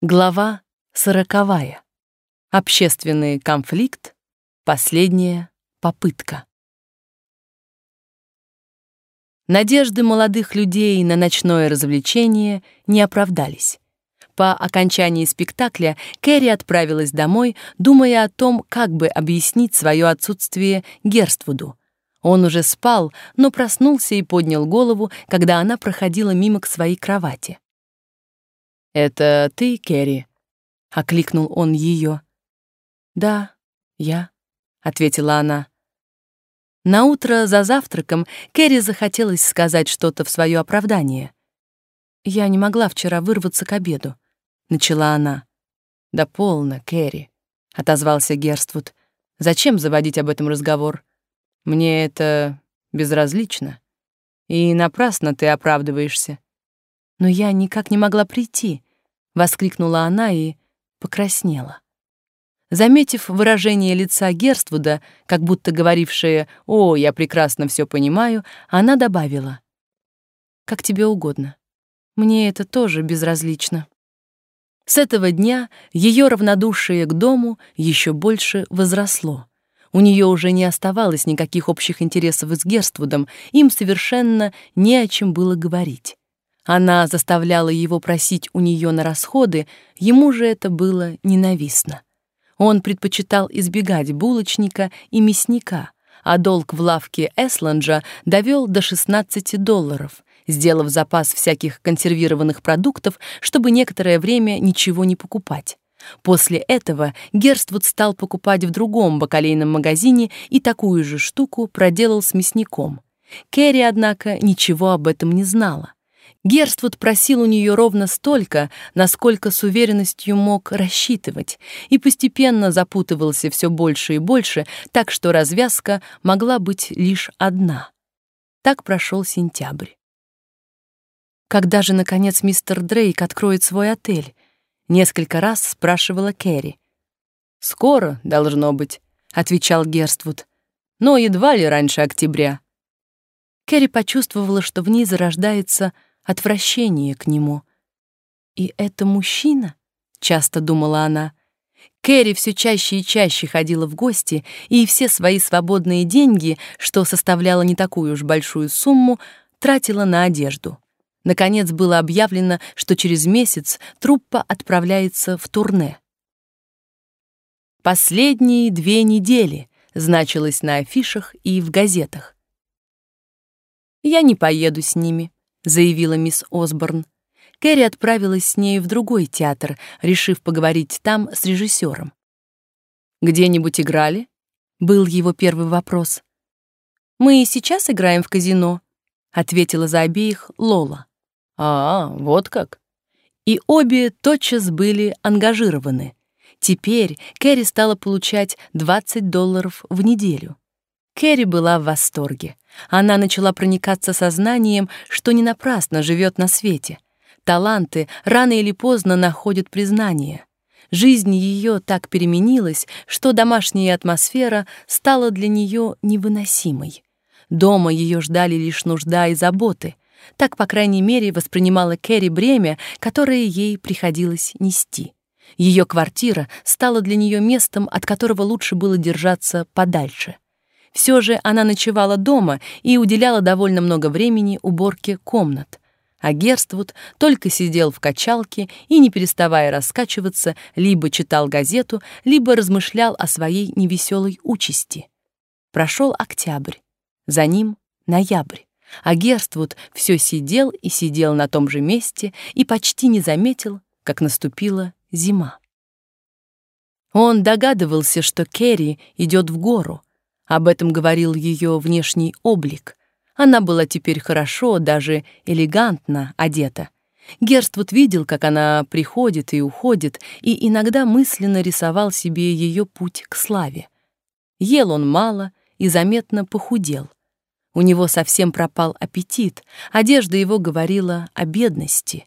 Глава сороковая. Общественный конфликт. Последняя попытка. Надежды молодых людей на ночное развлечение не оправдались. По окончании спектакля Кэрри отправилась домой, думая о том, как бы объяснить свое отсутствие Герствуду. Он уже спал, но проснулся и поднял голову, когда она проходила мимо к своей кровати. «Это ты, Керри?» — окликнул он ее. «Да, я», — ответила она. На утро за завтраком Керри захотелось сказать что-то в свое оправдание. «Я не могла вчера вырваться к обеду», — начала она. «Да полно, Керри», — отозвался Герствуд. «Зачем заводить об этом разговор? Мне это безразлично. И напрасно ты оправдываешься». «Но я никак не могла прийти воскликнула она и покраснела. Заметив выражение лица Герствуда, как будто говорившее «О, я прекрасно все понимаю», она добавила «Как тебе угодно. Мне это тоже безразлично». С этого дня ее равнодушие к дому еще больше возросло. У нее уже не оставалось никаких общих интересов с Герствудом, им совершенно не о чем было говорить. Она заставляла его просить у нее на расходы, ему же это было ненавистно. Он предпочитал избегать булочника и мясника, а долг в лавке Эсланджа довел до 16 долларов, сделав запас всяких консервированных продуктов, чтобы некоторое время ничего не покупать. После этого Герствуд стал покупать в другом бакалейном магазине и такую же штуку проделал с мясником. Кэрри, однако, ничего об этом не знала. Герствуд просил у нее ровно столько, насколько с уверенностью мог рассчитывать, и постепенно запутывался все больше и больше, так что развязка могла быть лишь одна. Так прошел сентябрь. Когда же, наконец, мистер Дрейк откроет свой отель? Несколько раз спрашивала Кэрри. «Скоро, должно быть», — отвечал Герствуд. «Но едва ли раньше октября». Кэрри почувствовала, что в ней зарождается отвращение к нему. «И это мужчина?» — часто думала она. Кэрри все чаще и чаще ходила в гости, и все свои свободные деньги, что составляло не такую уж большую сумму, тратила на одежду. Наконец было объявлено, что через месяц труппа отправляется в турне. Последние две недели значилось на афишах и в газетах. «Я не поеду с ними», заявила мисс Осборн. Кэрри отправилась с ней в другой театр, решив поговорить там с режиссером. «Где-нибудь играли?» — был его первый вопрос. «Мы и сейчас играем в казино», — ответила за обеих Лола. «А, вот как». И обе тотчас были ангажированы. Теперь Кэрри стала получать 20 долларов в неделю. Кэрри была в восторге. Она начала проникаться сознанием, что не напрасно живет на свете. Таланты рано или поздно находят признание. Жизнь ее так переменилась, что домашняя атмосфера стала для нее невыносимой. Дома ее ждали лишь нужда и заботы. Так, по крайней мере, воспринимала Кэрри бремя, которое ей приходилось нести. Ее квартира стала для нее местом, от которого лучше было держаться подальше — все же она ночевала дома и уделяла довольно много времени уборке комнат. А Герствуд только сидел в качалке и, не переставая раскачиваться, либо читал газету, либо размышлял о своей невеселой участи. Прошел октябрь, за ним ноябрь, а Герствуд все сидел и сидел на том же месте и почти не заметил, как наступила зима. Он догадывался, что Керри идет в гору, об этом говорил ее внешний облик. Она была теперь хорошо, даже элегантно одета. Герствуд видел, как она приходит и уходит, и иногда мысленно рисовал себе ее путь к славе. Ел он мало и заметно похудел. У него совсем пропал аппетит, одежда его говорила о бедности.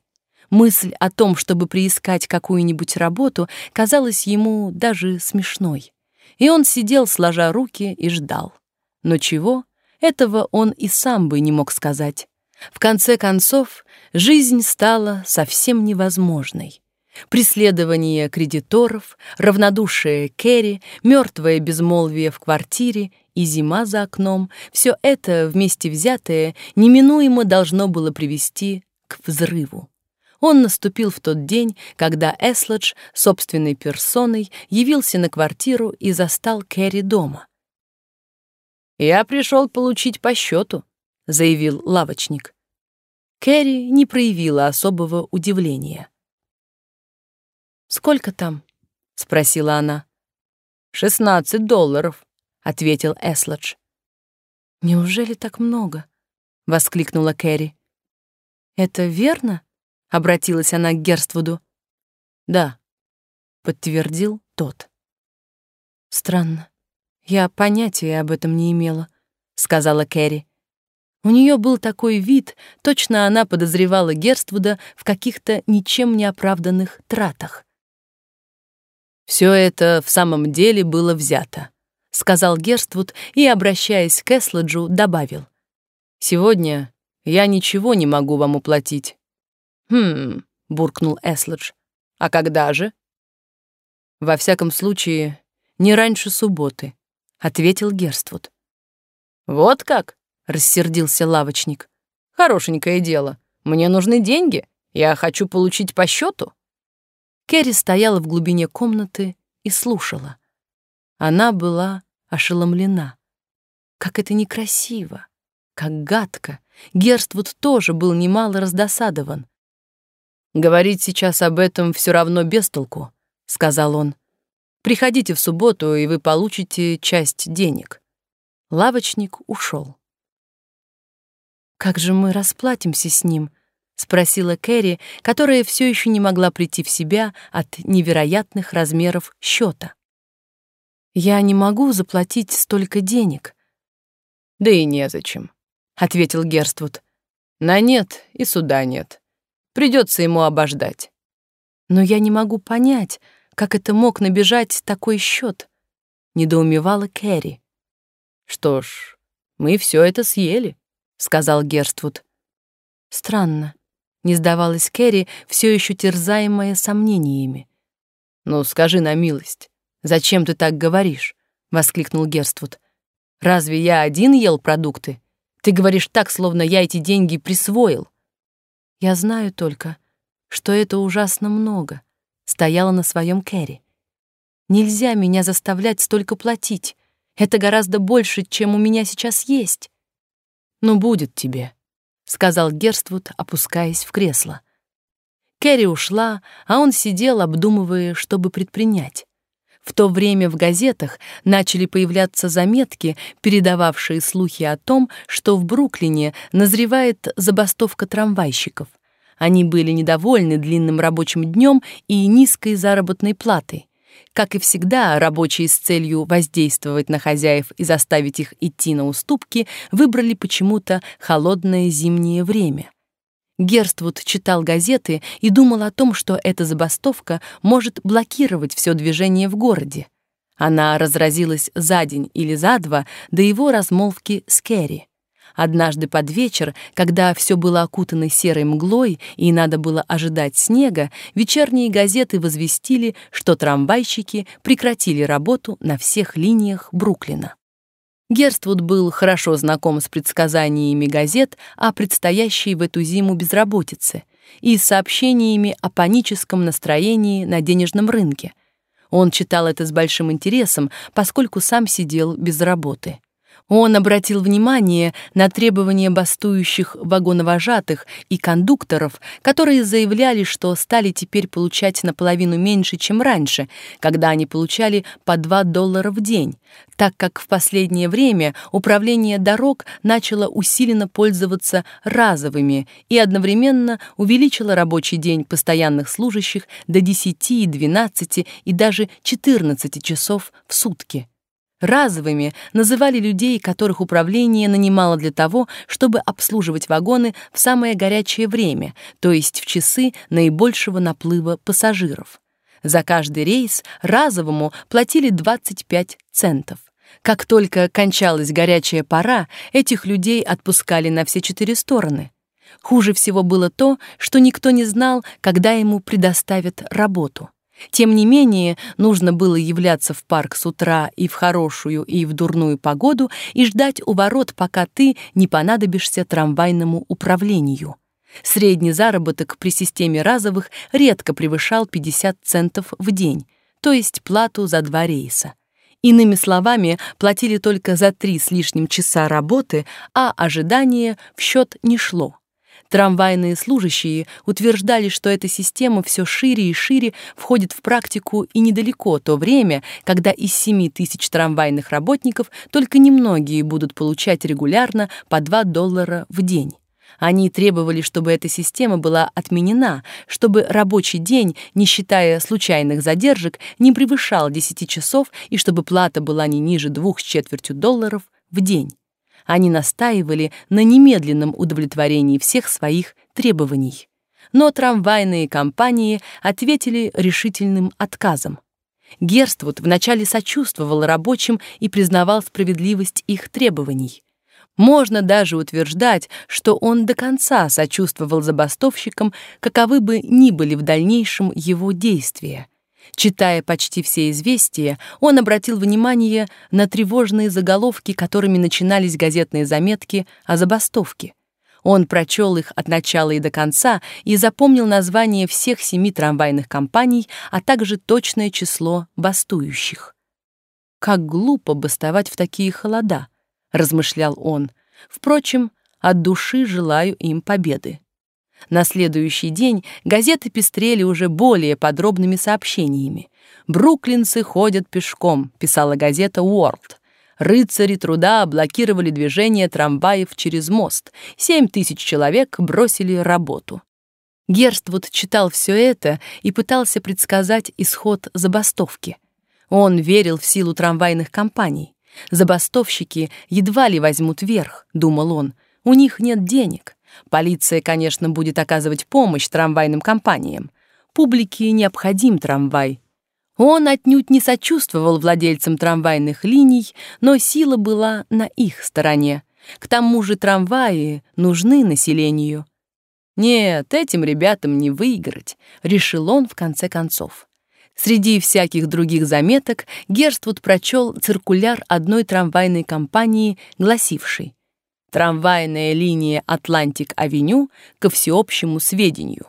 Мысль о том, чтобы приискать какую-нибудь работу, казалась ему даже смешной и он сидел, сложа руки, и ждал. Но чего? Этого он и сам бы не мог сказать. В конце концов, жизнь стала совсем невозможной. Преследование кредиторов, равнодушие Керри, мертвое безмолвие в квартире и зима за окном — все это вместе взятое неминуемо должно было привести к взрыву. Он наступил в тот день, когда Эслэдж собственной персоной явился на квартиру и застал Кэрри дома. «Я пришел получить по счету», — заявил лавочник. Кэрри не проявила особого удивления. «Сколько там?» — спросила она. «Шестнадцать долларов», — ответил Эслэдж. «Неужели так много?» — воскликнула Кэрри. «Это верно?» — обратилась она к Герствуду. «Да», — подтвердил тот. «Странно. Я понятия об этом не имела», — сказала Кэрри. У нее был такой вид, точно она подозревала Герствуда в каких-то ничем не оправданных тратах. Все это в самом деле было взято, сказал Герствуд и, обращаясь к Эсладжу, добавил: Сегодня я ничего не могу вам уплатить. Хм, буркнул Эсладж. А когда же? Во всяком случае, не раньше субботы, ответил Герствуд. Вот как? рассердился лавочник. Хорошенькое дело. Мне нужны деньги. Я хочу получить по счету. Кэрри стояла в глубине комнаты и слушала. Она была ошеломлена. Как это некрасиво, как гадко. Герствуд тоже был немало раздосадован. «Говорить сейчас об этом все равно без толку», — сказал он. «Приходите в субботу, и вы получите часть денег». Лавочник ушел. «Как же мы расплатимся с ним?» спросила Кэрри, которая все еще не могла прийти в себя от невероятных размеров счета. Я не могу заплатить столько денег. Да и незачем, ответил Герствуд. На нет и суда нет. Придется ему обождать. Но я не могу понять, как это мог набежать такой счет, недоумевала Кэрри. Что ж, мы все это съели, сказал Герствуд. Странно не сдавалась Кэрри, все еще терзаемая сомнениями. «Ну, скажи на милость, зачем ты так говоришь?» — воскликнул Герствуд. «Разве я один ел продукты? Ты говоришь так, словно я эти деньги присвоил». «Я знаю только, что это ужасно много», — стояла на своем Кэрри. «Нельзя меня заставлять столько платить. Это гораздо больше, чем у меня сейчас есть». «Ну, будет тебе», сказал Герствуд, опускаясь в кресло. Кэрри ушла, а он сидел, обдумывая, чтобы предпринять. В то время в газетах начали появляться заметки, передававшие слухи о том, что в Бруклине назревает забастовка трамвайщиков. Они были недовольны длинным рабочим днем и низкой заработной платой. Как и всегда, рабочие с целью воздействовать на хозяев и заставить их идти на уступки выбрали почему-то холодное зимнее время. Герствуд читал газеты и думал о том, что эта забастовка может блокировать все движение в городе. Она разразилась за день или за два до его размолвки с Керри. Однажды под вечер, когда все было окутано серой мглой и надо было ожидать снега, вечерние газеты возвестили, что трамвайщики прекратили работу на всех линиях Бруклина. Герствуд был хорошо знаком с предсказаниями газет о предстоящей в эту зиму безработице и сообщениями о паническом настроении на денежном рынке. Он читал это с большим интересом, поскольку сам сидел без работы. Он обратил внимание на требования бастующих вагоновожатых и кондукторов, которые заявляли, что стали теперь получать наполовину меньше, чем раньше, когда они получали по 2 доллара в день, так как в последнее время управление дорог начало усиленно пользоваться разовыми и одновременно увеличило рабочий день постоянных служащих до 10, 12 и даже 14 часов в сутки. Разовыми называли людей, которых управление нанимало для того, чтобы обслуживать вагоны в самое горячее время, то есть в часы наибольшего наплыва пассажиров. За каждый рейс разовому платили 25 центов. Как только кончалась горячая пора, этих людей отпускали на все четыре стороны. Хуже всего было то, что никто не знал, когда ему предоставят работу. Тем не менее, нужно было являться в парк с утра и в хорошую, и в дурную погоду и ждать у ворот, пока ты не понадобишься трамвайному управлению. Средний заработок при системе разовых редко превышал 50 центов в день, то есть плату за два рейса. Иными словами, платили только за три с лишним часа работы, а ожидание в счет не шло. Трамвайные служащие утверждали, что эта система все шире и шире входит в практику и недалеко то время, когда из 7 тысяч трамвайных работников только немногие будут получать регулярно по 2 доллара в день. Они требовали, чтобы эта система была отменена, чтобы рабочий день, не считая случайных задержек, не превышал 10 часов и чтобы плата была не ниже двух с четвертью долларов в день. Они настаивали на немедленном удовлетворении всех своих требований. Но трамвайные компании ответили решительным отказом. Герствуд вначале сочувствовал рабочим и признавал справедливость их требований. Можно даже утверждать, что он до конца сочувствовал забастовщикам, каковы бы ни были в дальнейшем его действия. Читая почти все известия, он обратил внимание на тревожные заголовки, которыми начинались газетные заметки о забастовке. Он прочел их от начала и до конца и запомнил название всех семи трамвайных компаний, а также точное число бастующих. «Как глупо бастовать в такие холода», — размышлял он. «Впрочем, от души желаю им победы». На следующий день газеты пестрели уже более подробными сообщениями. «Бруклинцы ходят пешком», — писала газета «Уорлд». Рыцари труда блокировали движение трамваев через мост. Семь тысяч человек бросили работу. Герствуд читал все это и пытался предсказать исход забастовки. Он верил в силу трамвайных компаний. Забастовщики едва ли возьмут верх, думал он. У них нет денег. Полиция, конечно, будет оказывать помощь трамвайным компаниям. Публике необходим трамвай. Он отнюдь не сочувствовал владельцам трамвайных линий, но сила была на их стороне. К тому же трамваи нужны населению. Нет, этим ребятам не выиграть, решил он в конце концов. Среди всяких других заметок Герствуд прочел циркуляр одной трамвайной компании, гласивший Трамвайная линия Атлантик-авеню ко всеобщему сведению.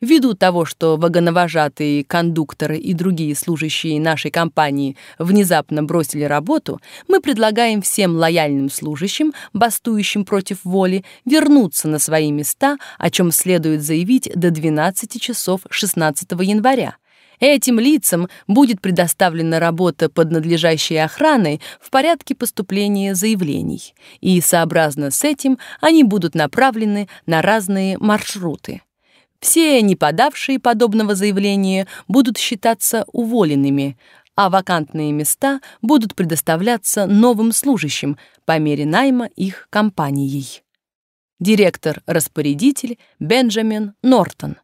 Ввиду того, что вагоновожатые, кондукторы и другие служащие нашей компании внезапно бросили работу, мы предлагаем всем лояльным служащим, бастующим против воли, вернуться на свои места, о чем следует заявить до 12 часов 16 января. Этим лицам будет предоставлена работа под надлежащей охраной в порядке поступления заявлений, и сообразно с этим они будут направлены на разные маршруты. Все не подавшие подобного заявления будут считаться уволенными, а вакантные места будут предоставляться новым служащим по мере найма их компанией. Директор-распорядитель Бенджамин Нортон.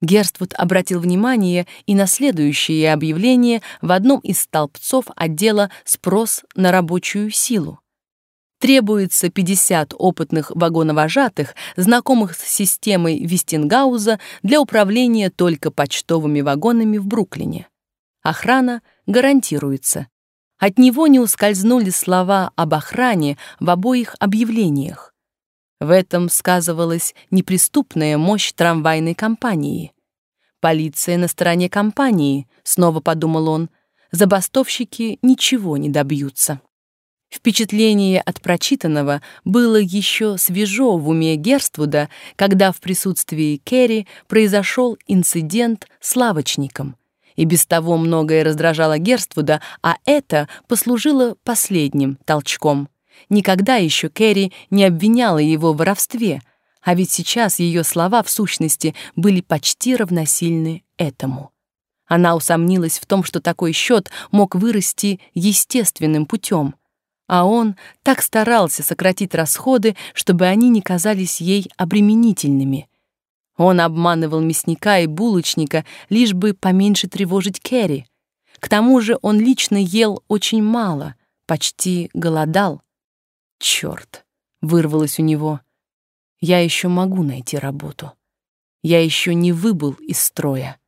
Герствуд обратил внимание и на следующее объявление в одном из столбцов отдела «Спрос на рабочую силу». Требуется 50 опытных вагоновожатых, знакомых с системой Вестингауза для управления только почтовыми вагонами в Бруклине. Охрана гарантируется. От него не ускользнули слова об охране в обоих объявлениях. В этом сказывалась неприступная мощь трамвайной компании. Полиция на стороне компании, снова подумал он, забастовщики ничего не добьются. Впечатление от прочитанного было еще свежо в уме Герствуда, когда в присутствии Керри произошел инцидент с лавочником. И без того многое раздражало Герствуда, а это послужило последним толчком — Никогда еще Кэрри не обвиняла его в воровстве, а ведь сейчас ее слова в сущности были почти равносильны этому. Она усомнилась в том, что такой счет мог вырасти естественным путем, а он так старался сократить расходы, чтобы они не казались ей обременительными. Он обманывал мясника и булочника, лишь бы поменьше тревожить Кэрри. К тому же он лично ел очень мало, почти голодал. Черт! Вырвалось у него. Я еще могу найти работу. Я еще не выбыл из строя.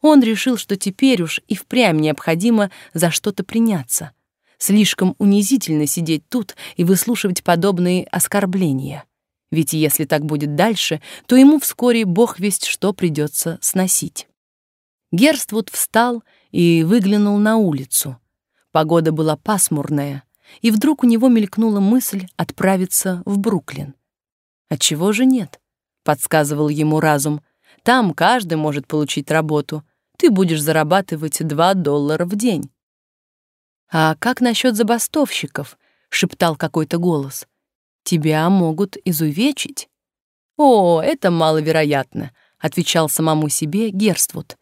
Он решил, что теперь уж и впрямь необходимо за что-то приняться. Слишком унизительно сидеть тут и выслушивать подобные оскорбления. Ведь если так будет дальше, то ему вскоре бог весть что придется сносить. Герствуд встал и выглянул на улицу. Погода была пасмурная, и вдруг у него мелькнула мысль отправиться в Бруклин. Отчего же нет? подсказывал ему разум. Там каждый может получить работу. Ты будешь зарабатывать 2 доллара в день. А как насчет забастовщиков? шептал какой-то голос. Тебя могут изувечить. О, это маловероятно, отвечал самому себе Герствуд.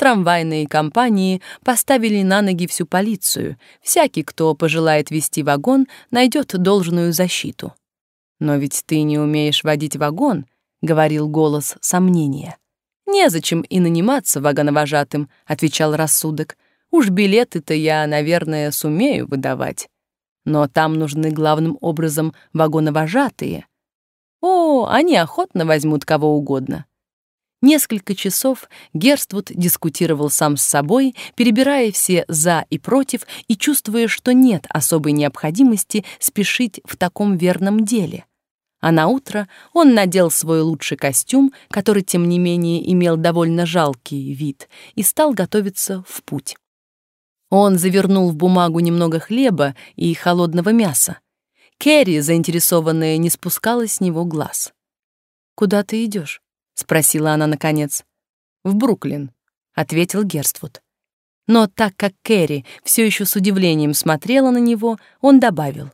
Трамвайные компании поставили на ноги всю полицию. Всякий, кто пожелает вести вагон, найдет должную защиту. Но ведь ты не умеешь водить вагон, говорил голос сомнения. Незачем и наниматься вагоновожатым, отвечал рассудок. Уж билеты-то я, наверное, сумею выдавать. Но там нужны главным образом вагоновожатые. О, они охотно возьмут кого угодно. Несколько часов Герствуд дискутировал сам с собой, перебирая все «за» и «против» и чувствуя, что нет особой необходимости спешить в таком верном деле. А на утро он надел свой лучший костюм, который, тем не менее, имел довольно жалкий вид, и стал готовиться в путь. Он завернул в бумагу немного хлеба и холодного мяса. Кэрри, заинтересованная, не спускала с него глаз. «Куда ты идешь? Спросила она наконец. В Бруклин, ответил Герствуд. Но так как Кэрри все еще с удивлением смотрела на него, он добавил: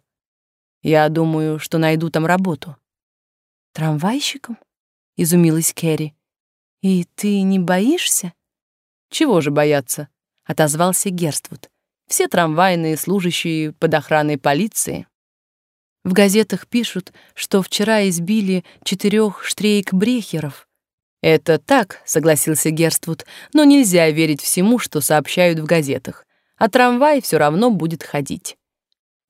"Я думаю, что найду там работу". Трамвайщиком? изумилась Кэрри. И ты не боишься? Чего же бояться? отозвался Герствуд. Все трамвайные служащие под охраной полиции. В газетах пишут, что вчера избили четырех штрейкбрехеров. «Это так», — согласился Герствуд, «но нельзя верить всему, что сообщают в газетах, а трамвай все равно будет ходить».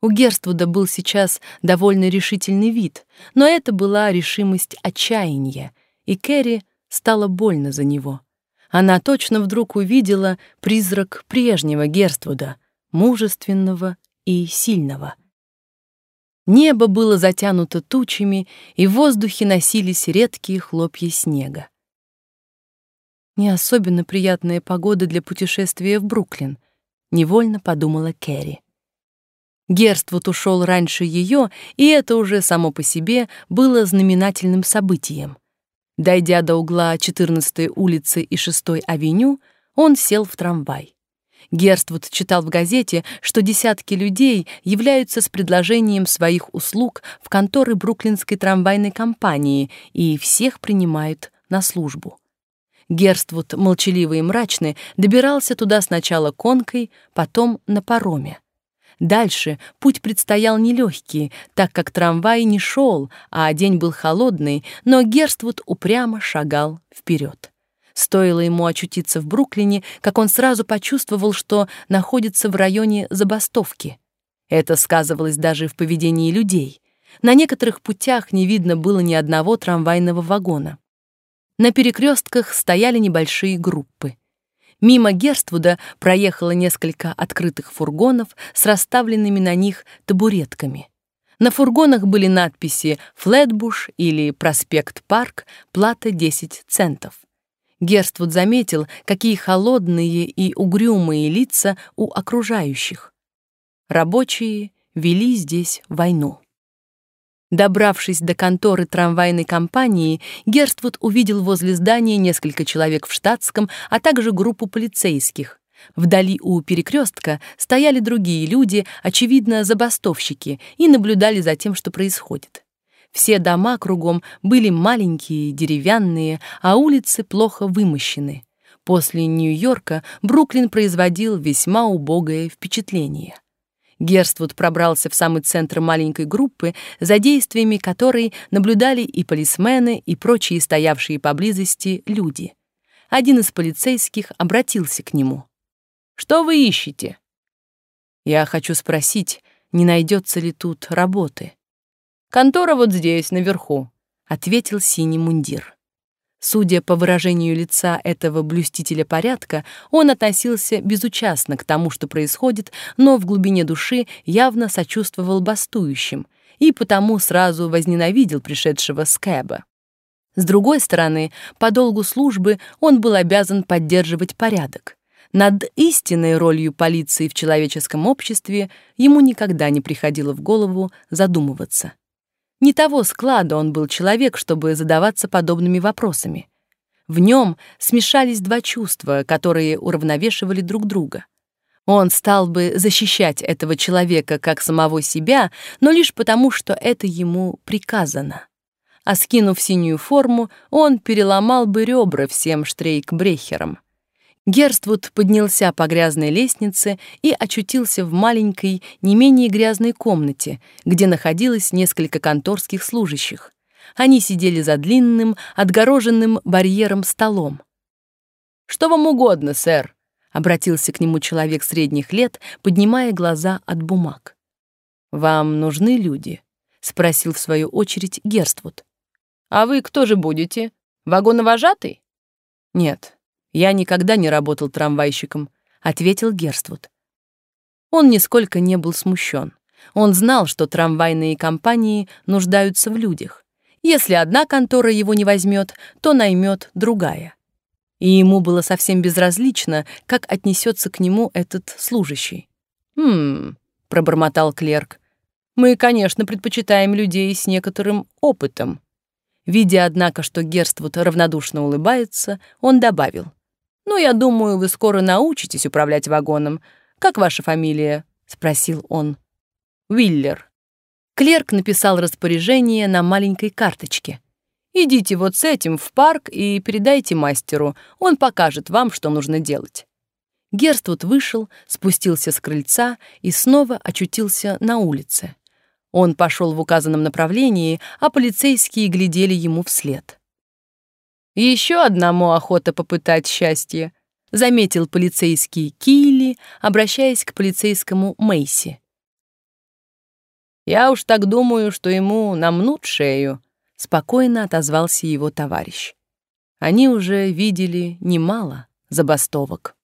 У Герствуда был сейчас довольно решительный вид, но это была решимость отчаяния, и Кэрри стало больно за него. Она точно вдруг увидела призрак прежнего Герствуда, мужественного и сильного. Небо было затянуто тучами, и в воздухе носились редкие хлопья снега. Не особенно приятная погода для путешествия в Бруклин, невольно подумала Кэрри. Герствуд ушел раньше ее, и это уже само по себе было знаменательным событием. Дойдя до угла 14-й улицы и 6-й авеню, он сел в трамвай. Герствуд читал в газете, что десятки людей являются с предложением своих услуг в конторы Бруклинской трамвайной компании и всех принимают на службу. Герствуд, молчаливый и мрачный, добирался туда сначала конкой, потом на пароме. Дальше путь предстоял нелегкий, так как трамвай не шел, а день был холодный, но Герствуд упрямо шагал вперед. Стоило ему очутиться в Бруклине, как он сразу почувствовал, что находится в районе забастовки. Это сказывалось даже в поведении людей. На некоторых путях не видно было ни одного трамвайного вагона. На перекрестках стояли небольшие группы. Мимо Герствуда проехало несколько открытых фургонов с расставленными на них табуретками. На фургонах были надписи «Флетбуш» или «Проспект Парк», плата 10 центов. Герствуд заметил, какие холодные и угрюмые лица у окружающих. Рабочие вели здесь войну. Добравшись до конторы трамвайной компании, Герствуд увидел возле здания несколько человек в штатском, а также группу полицейских. Вдали у перекрестка стояли другие люди, очевидно, забастовщики, и наблюдали за тем, что происходит. Все дома кругом были маленькие, деревянные, а улицы плохо вымощены. После Нью-Йорка Бруклин производил весьма убогое впечатление. Герствуд пробрался в самый центр маленькой группы, за действиями которой наблюдали и полисмены, и прочие стоявшие поблизости люди. Один из полицейских обратился к нему. «Что вы ищете?» «Я хочу спросить, не найдется ли тут работы?» «Контора вот здесь, наверху», — ответил синий мундир. Судя по выражению лица этого блюстителя порядка, он относился безучастно к тому, что происходит, но в глубине души явно сочувствовал бастующим и потому сразу возненавидел пришедшего Скэба. С другой стороны, по долгу службы он был обязан поддерживать порядок. Над истинной ролью полиции в человеческом обществе ему никогда не приходило в голову задумываться. Не того склада он был человек, чтобы задаваться подобными вопросами. В нем смешались два чувства, которые уравновешивали друг друга. Он стал бы защищать этого человека как самого себя, но лишь потому, что это ему приказано. А скинув синюю форму, он переломал бы ребра всем штрейкбрехерам. Герствуд поднялся по грязной лестнице и очутился в маленькой, не менее грязной комнате, где находилось несколько конторских служащих. Они сидели за длинным, отгороженным барьером столом. «Что вам угодно, сэр?» — обратился к нему человек средних лет, поднимая глаза от бумаг. «Вам нужны люди?» — спросил в свою очередь Герствуд. «А вы кто же будете? Вагоновожатый?» «Нет, «Я никогда не работал трамвайщиком», — ответил Герствуд. Он нисколько не был смущен. Он знал, что трамвайные компании нуждаются в людях. Если одна контора его не возьмет, то наймет другая. И ему было совсем безразлично, как отнесется к нему этот служащий. «Хм», — пробормотал клерк, — «мы, конечно, предпочитаем людей с некоторым опытом». Видя, однако, что Герствуд равнодушно улыбается, он добавил. «Ну, я думаю, вы скоро научитесь управлять вагоном. Как ваша фамилия?» — спросил он. «Уиллер». Клерк написал распоряжение на маленькой карточке. «Идите вот с этим в парк и передайте мастеру. Он покажет вам, что нужно делать». Герствуд вышел, спустился с крыльца и снова очутился на улице. Он пошел в указанном направлении, а полицейские глядели ему вслед. Еще одному охота попытать счастье, заметил полицейский Килли, обращаясь к полицейскому Мейси. Я уж так думаю, что ему намнут шею, спокойно отозвался его товарищ. Они уже видели немало забастовок.